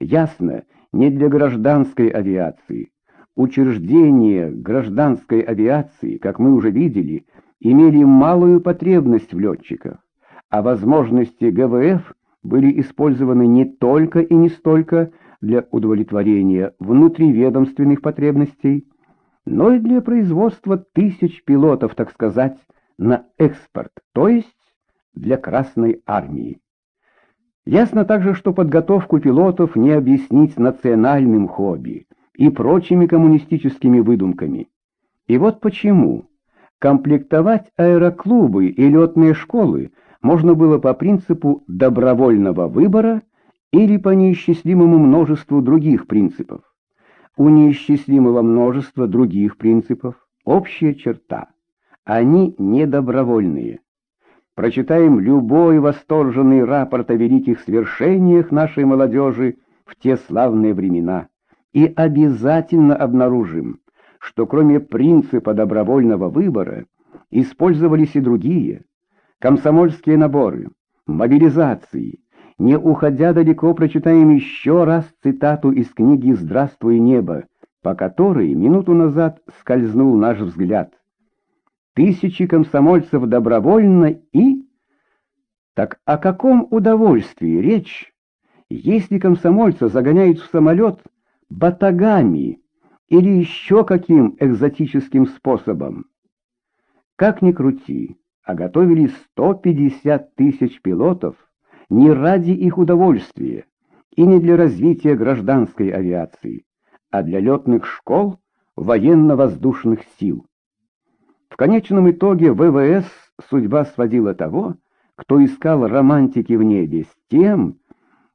Ясно, не для гражданской авиации. Учреждения гражданской авиации, как мы уже видели, имели малую потребность в летчиках, а возможности ГВФ были использованы не только и не столько для удовлетворения внутриведомственных потребностей, но и для производства тысяч пилотов, так сказать, на экспорт, то есть для Красной Армии. Ясно также, что подготовку пилотов не объяснить национальным хобби и прочими коммунистическими выдумками. И вот почему. Комплектовать аэроклубы и летные школы можно было по принципу добровольного выбора или по неисчислимому множеству других принципов. У неисчислимого множества других принципов общая черта. Они недобровольные. Прочитаем любой восторженный рапорт о великих свершениях нашей молодежи в те славные времена и обязательно обнаружим, что кроме принципа добровольного выбора использовались и другие комсомольские наборы, мобилизации. Не уходя далеко, прочитаем еще раз цитату из книги «Здравствуй, небо», по которой минуту назад скользнул наш взгляд. Тысячи комсомольцев добровольно и... Так о каком удовольствии речь, если комсомольца загоняют в самолет батагами или еще каким экзотическим способом? Как ни крути, а готовили 150 тысяч пилотов не ради их удовольствия и не для развития гражданской авиации, а для летных школ военно-воздушных сил. В конечном итоге ВВС судьба сводила того, кто искал романтики в небе, с тем,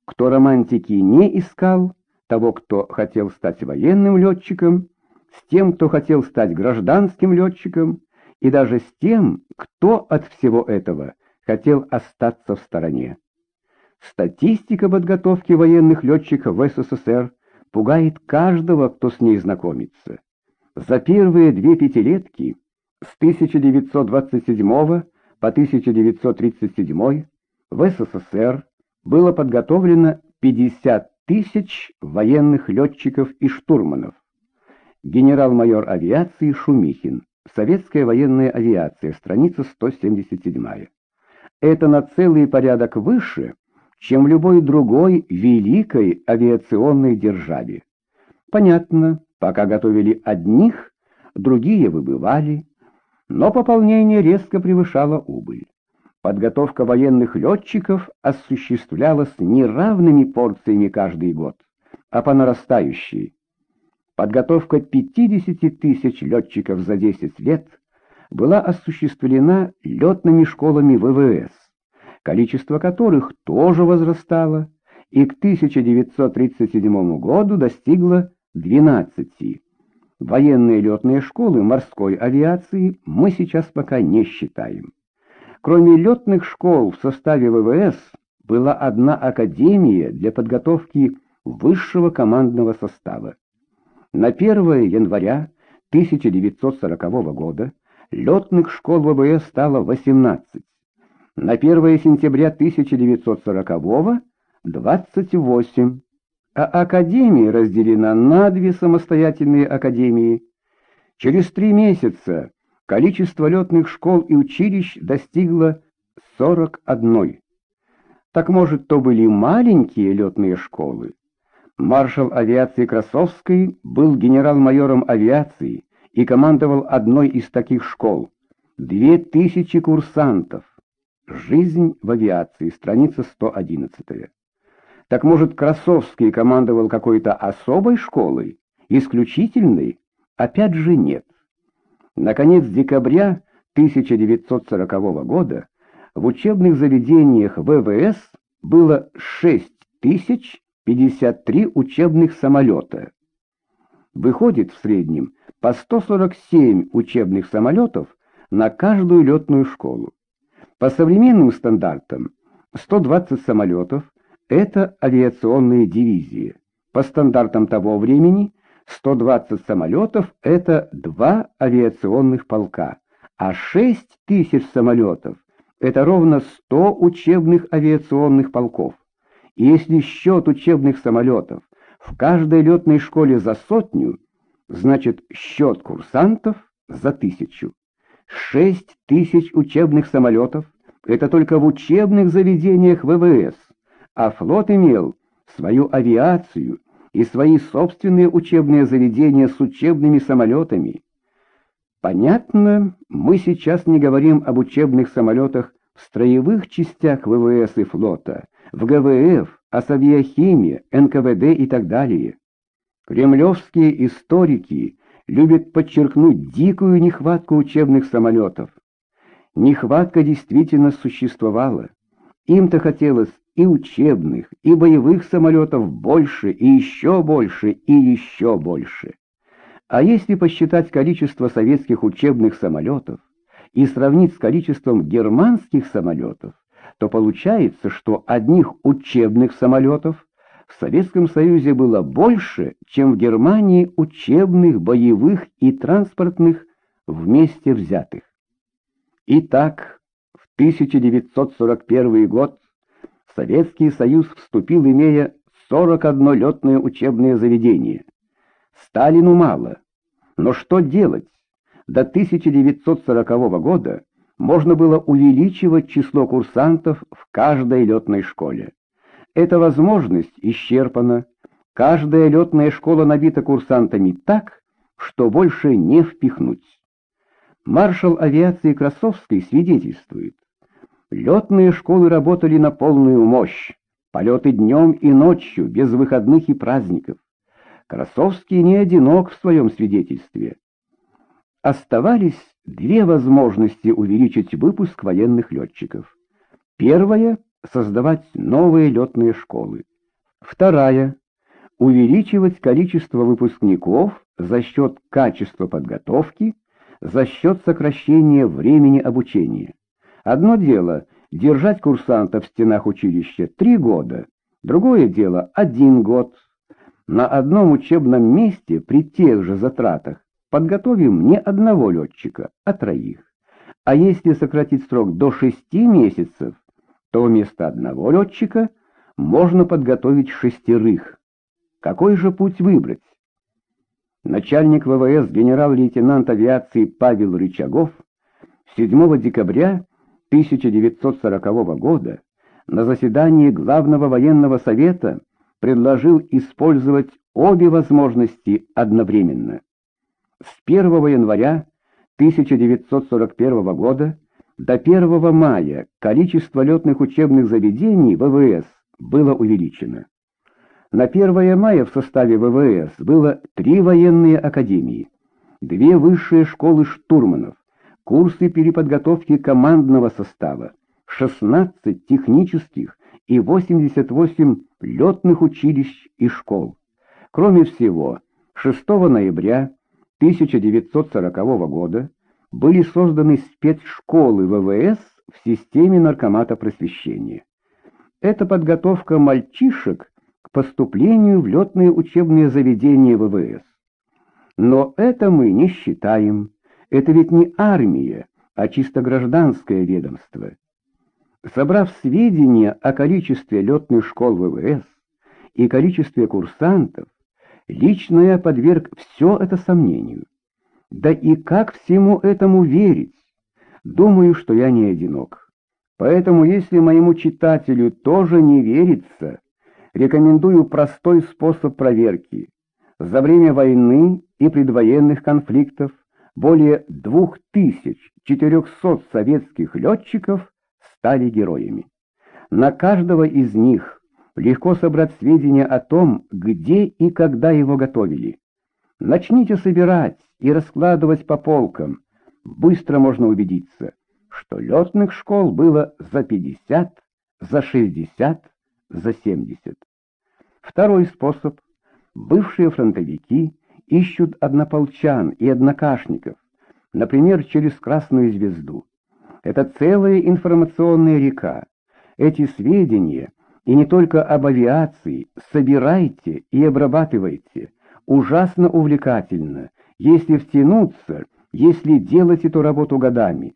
кто романтики не искал, того, кто хотел стать военным летчиком, с тем, кто хотел стать гражданским летчиком, и даже с тем, кто от всего этого хотел остаться в стороне. Статистика подготовки военных летчиков в СССР пугает каждого, кто с ней знакомится. За первые две пятилетки с 1927 по 1937 в СССР было подготовлено 50 тысяч военных летчиков и штурманов. Генерал-майор авиации Шумихин Советская военная авиация, страница 177. Это на целый порядок выше, чем в любой другой великой авиационной державе. Понятно, пока готовили одних, другие выбывали, но пополнение резко превышало убыль. Подготовка военных летчиков осуществлялась не равными порциями каждый год, а по нарастающей. Подготовка 50 тысяч летчиков за 10 лет была осуществлена летными школами ВВС, количество которых тоже возрастало и к 1937 году достигло 12. Военные летные школы морской авиации мы сейчас пока не считаем. Кроме летных школ в составе ВВС была одна академия для подготовки высшего командного состава. На 1 января 1940 года летных школ ВВС стало 18. На 1 сентября 1940 — 28. А академия разделена на две самостоятельные академии. Через три месяца количество летных школ и училищ достигло 41. Так может, то были маленькие летные школы? Маршал авиации Красовский был генерал-майором авиации и командовал одной из таких школ. Две тысячи курсантов. Жизнь в авиации, страница 111. Так может, Красовский командовал какой-то особой школой? Исключительной? Опять же нет. Наконец декабря 1940 года в учебных заведениях ВВС было 6 тысяч 53 учебных самолета. Выходит в среднем по 147 учебных самолетов на каждую летную школу. По современным стандартам 120 самолетов – это авиационные дивизии. По стандартам того времени 120 самолетов – это два авиационных полка, а 6 тысяч самолетов – это ровно 100 учебных авиационных полков. И если счет учебных самолетов в каждой летной школе за сотню, значит счет курсантов за тысячу. Шесть тысяч учебных самолетов — это только в учебных заведениях ВВС, а флот имел свою авиацию и свои собственные учебные заведения с учебными самолетами. Понятно, мы сейчас не говорим об учебных самолетах в строевых частях ВВС и флота, в ГВФ, Асавиахиме, НКВД и так далее. Кремлевские историки любят подчеркнуть дикую нехватку учебных самолетов. Нехватка действительно существовала. Им-то хотелось и учебных, и боевых самолетов больше, и еще больше, и еще больше. А если посчитать количество советских учебных самолетов и сравнить с количеством германских самолетов, то получается, что одних учебных самолетов в Советском Союзе было больше, чем в Германии учебных, боевых и транспортных вместе взятых. Итак, 1941 год Советский Союз вступил, имея 41 летное учебное заведение. Сталину мало. Но что делать? До 1940 года можно было увеличивать число курсантов в каждой летной школе. Эта возможность исчерпана. Каждая летная школа набита курсантами так, что больше не впихнуть. Маршал авиации Красовский свидетельствует. Летные школы работали на полную мощь, полеты днем и ночью, без выходных и праздников. Красовский не одинок в своем свидетельстве. Оставались две возможности увеличить выпуск военных летчиков. Первая — создавать новые летные школы. Вторая — увеличивать количество выпускников за счет качества подготовки, за счет сокращения времени обучения. Одно дело — держать курсанта в стенах училища три года, другое дело — один год. На одном учебном месте при тех же затратах подготовим не одного летчика, а троих. А если сократить срок до шести месяцев, то вместо одного летчика можно подготовить шестерых. Какой же путь выбрать? Начальник ВВС генерал-лейтенант авиации Павел Рычагов 7 декабря 1940 года на заседании Главного военного совета предложил использовать обе возможности одновременно. С 1 января 1941 года до 1 мая количество летных учебных заведений ВВС было увеличено. На 1 мая в составе ВВС было три военные академии, две высшие школы штурманов, курсы переподготовки командного состава, 16 технических и 88 летных училищ и школ. Кроме всего, 6 ноября 1940 года были созданы спецшколы ВВС в системе наркомата просвещения. Это подготовка мальчишек к поступлению в летные учебные заведения ВВС. Но это мы не считаем. Это ведь не армия, а чисто гражданское ведомство. Собрав сведения о количестве летных школ ВВС и количестве курсантов, Лично я подверг все это сомнению. Да и как всему этому верить? Думаю, что я не одинок. Поэтому, если моему читателю тоже не верится, рекомендую простой способ проверки. За время войны и предвоенных конфликтов более 2400 советских летчиков стали героями. На каждого из них легко собрать сведения о том, где и когда его готовили. Начните собирать и раскладывать по полкам. Быстро можно убедиться, что летных школ было за 50, за 60, за 70. Второй способ. Бывшие фронтовики ищут однополчан и однокашников, например, через Красную Звезду. Это целая информационная река. Эти сведения — и не только об авиации, собирайте и обрабатывайте. Ужасно увлекательно, если втянуться, если делать эту работу годами.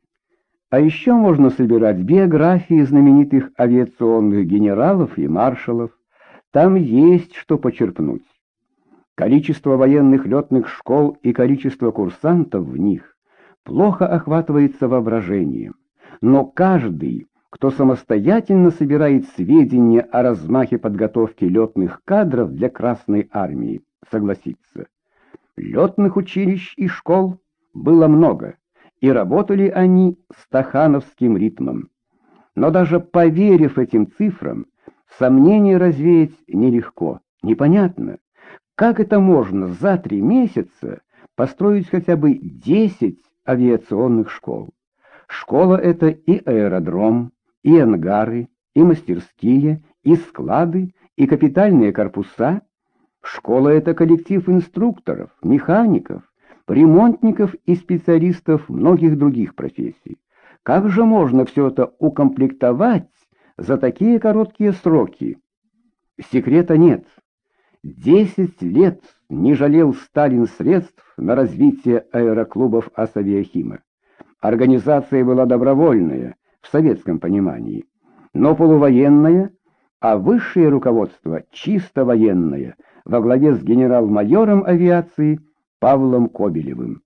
А еще можно собирать биографии знаменитых авиационных генералов и маршалов. Там есть что почерпнуть. Количество военных летных школ и количество курсантов в них плохо охватывается воображением. Но каждый, кто самостоятельно собирает сведения о размахе подготовки летных кадров для Красной Армии, согласится. Летных училищ и школ было много и работали они стахановским ритмом. Но даже поверив этим цифрам, сомнения развеять нелегко, непонятно, как это можно за три месяца построить хотя бы десять авиационных школ. Школа — это и аэродром, и ангары, и мастерские, и склады, и капитальные корпуса. Школа — это коллектив инструкторов, механиков, ремонтников и специалистов многих других профессий. Как же можно все это укомплектовать за такие короткие сроки? Секрета нет. Десять лет не жалел Сталин средств на развитие аэроклубов Асавиахима. Организация была добровольная, в советском понимании, но полувоенная, а высшее руководство чисто военное, во главе с генерал-майором авиации Павлом Кобелевым.